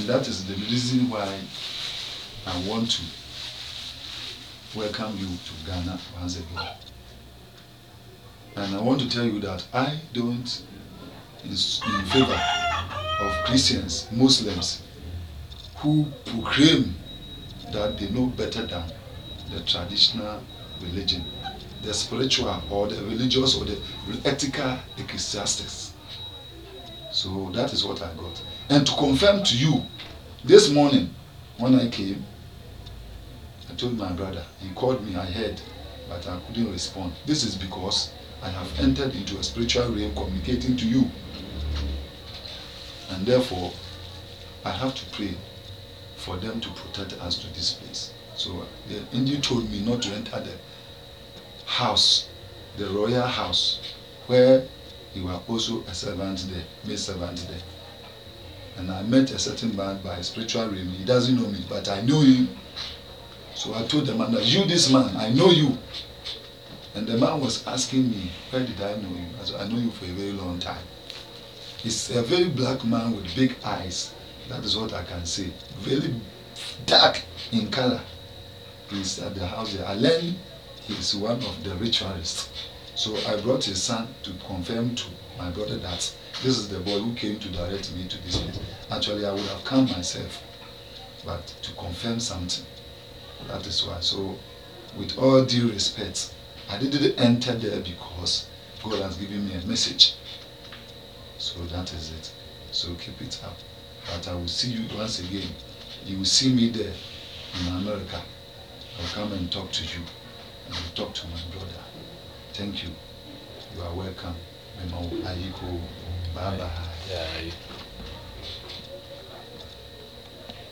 And that is the reason why I want to welcome you to Ghana once again. And I want to tell you that I don't, in, favor of Christians, Muslims, who proclaim that they know better than the traditional religion, the spiritual or the religious or the ethical ecclesiastics. So that is what I got. And to confirm to you, this morning when I came, I told my brother, he called me, I heard, but I couldn't respond. This is because I have entered into a spiritual realm communicating to you. And therefore, I have to pray for them to protect us to this place. So the Indian told me not to enter the house, the royal house, where you are also a servant there, made servant there. And I met a certain man by spiritual realm. He doesn't know me, but I know him. So I told the man that you, this man, I know you. And the man was asking me, where did I know you? I said, I know you for a very long time. He's a very black man with big eyes. That is what I can say. Very dark in color. He's at the house there. I learned he's one of the ritualists. So I brought his son to confirm to my brother that this is the boy who came to direct me to this place. Actually, I would have come myself, but to confirm something. That is why. So, with all due respect, I didn't enter there because God has given me a message. So that is it. So keep it up. But I will see you once again. You will see me there in America. I'll come and talk to you. And I'll talk to my brother. Thank you. You are welcome. Memo Ayiko. Bye bye. Yeah.